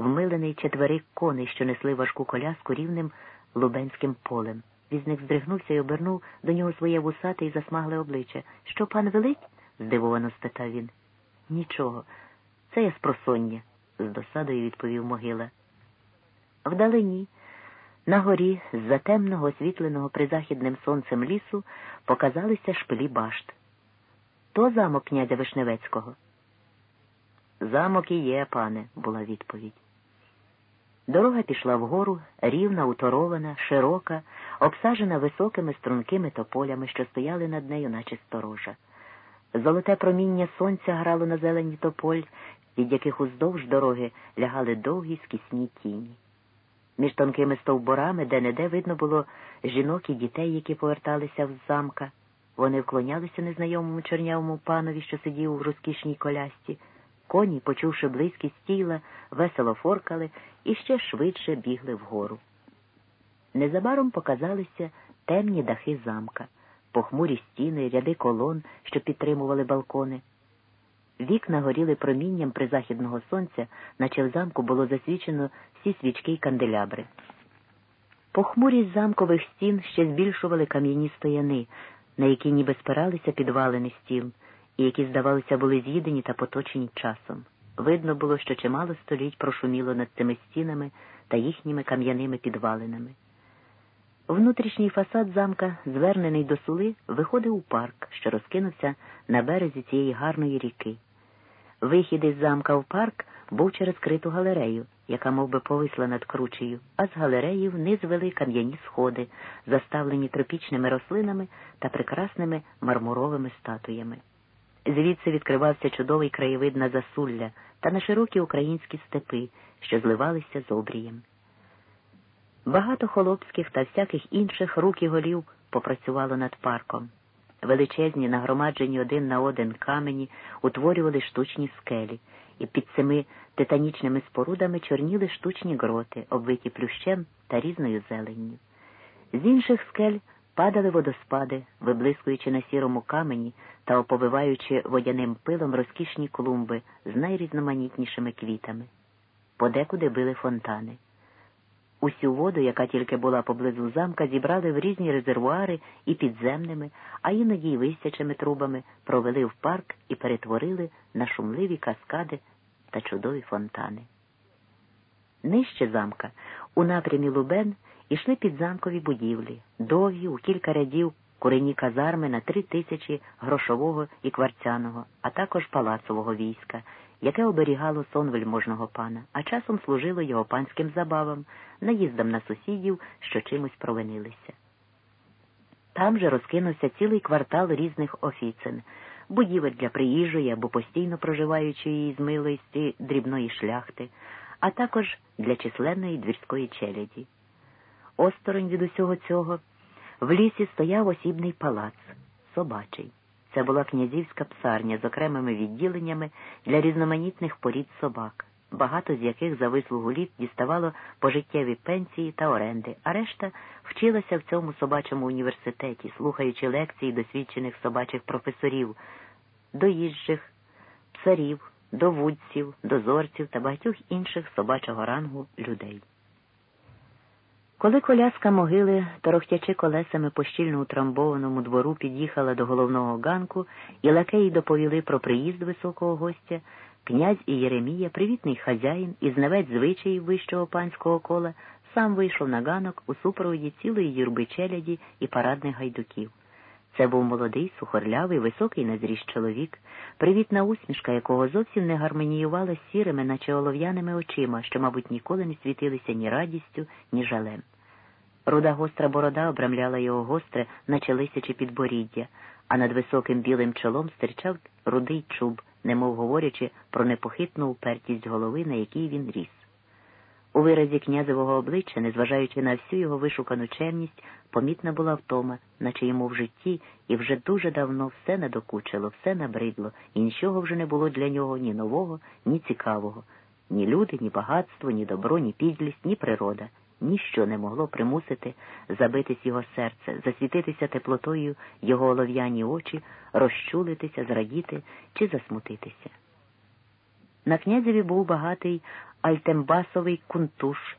вмилений четверик коней, що несли важку коляску рівним лубенським полем. Візник здригнувся і обернув до нього своє вусате і засмагле обличчя. Що пан велить? здивовано спитав він. Нічого. Це я спросоння, з досадою відповів могила. Вдалині, на горі, з за темного освітленого призахідним сонцем лісу, показалися шпилі башт. То замок князя Вишневецького. Замок і є, пане, була відповідь. Дорога пішла вгору, рівна, уторована, широка, обсажена високими стрункими тополями, що стояли над нею, наче сторожа. Золоте проміння сонця грало на зелені тополь, від яких уздовж дороги лягали довгі скісні тіні. Між тонкими стовбурами де-не-де видно було жінок і дітей, які поверталися з замка. Вони вклонялися незнайомому чорнявому панові, що сидів у розкішній колясці. Коні, почувши близькість тіла, весело форкали і ще швидше бігли вгору. Незабаром показалися темні дахи замка, похмурі стіни, ряди колон, що підтримували балкони. Вікна горіли промінням призахідного сонця, наче в замку було засвічено всі свічки й канделябри. Похмурість замкових стін ще збільшували кам'яні стояни, на які ніби спиралися підвалини стіл, і які, здавалося, були з'їдені та поточені часом. Видно було, що чимало століть прошуміло над цими стінами та їхніми кам'яними підвалинами. Внутрішній фасад замка, звернений до сули, виходив у парк, що розкинувся на березі цієї гарної ріки. Вихід із замка в парк був через криту галерею, яка мов би, повисла над кручею, а з галереї вниз вели кам'яні сходи, заставлені тропічними рослинами та прекрасними мармуровими статуями. Звідси відкривався чудовий краєвид на засулля та на широкі українські степи, що зливалися з обрієм. Багато холопських та всяких інших рук і голів попрацювало над парком. Величезні, нагромаджені один на один камені утворювали штучні скелі, і під цими титанічними спорудами чорніли штучні гроти, обвиті плющем та різною зеленню. З інших скель падали водоспади, виблискуючи на сірому камені та оповиваючи водяним пилом розкішні клумби з найрізноманітнішими квітами. Подекуди били фонтани. Усю воду, яка тільки була поблизу замка, зібрали в різні резервуари і підземними, а іноді й висячими трубами провели в парк і перетворили на шумливі каскади та чудові фонтани. Нижче замка, у напрямі Лубен, ішли підзамкові будівлі, довгі у кілька рядів курені казарми на три тисячі грошового і кварцяного, а також палацового війська, яке оберігало сон вельможного пана, а часом служило його панським забавам, наїздам на сусідів, що чимось провинилися. Там же розкинувся цілий квартал різних офіцин, будівель для приїжджої або постійно проживаючої з милості дрібної шляхти, а також для численної двірської челяді. Осторонь від усього цього в лісі стояв осібний палац, собачий. Це була князівська псарня з окремими відділеннями для різноманітних порід собак, багато з яких за вислугу літ діставало пожиттєві пенсії та оренди, а решта вчилася в цьому собачому університеті, слухаючи лекції досвідчених собачих професорів, доїжджих, псарів, довудців, дозорців та багатьох інших собачого рангу людей. Коли коляска могили, торохтячи колесами по щільно утрамбованому двору, під'їхала до головного ганку, і лакеї доповіли про приїзд високого гостя, князь і Єремія, привітний хазяїн і знавець звичаїв вищого панського кола, сам вийшов на ганок у супроводі цілої юрби челяді і парадних гайдуків. Це був молодий, сухорлявий, високий на зріст чоловік, привітна усмішка, якого зовсім не гармоніювала з сірими, наче олов'яними очима, що, мабуть, ніколи не світилися ні радістю, ні жалем. Руда гостра борода обрамляла його гостре, наче лисяче підборіддя, а над високим білим чолом стирчав рудий чуб, немов говорячи про непохитну упертість голови, на якій він ріс. У виразі князевого обличчя, незважаючи на всю його вишукану чемність, помітна була втома, наче йому в житті, і вже дуже давно все надокучило, все набридло, і нічого вже не було для нього ні нового, ні цікавого, ні люди, ні багатство, ні добро, ні підлість, ні природа. Ніщо не могло примусити забитись його серце, засвітитися теплотою його олов'яні очі, розчулитися, зрадіти чи засмутитися. На князеві був багатий альтембасовий кунтуш,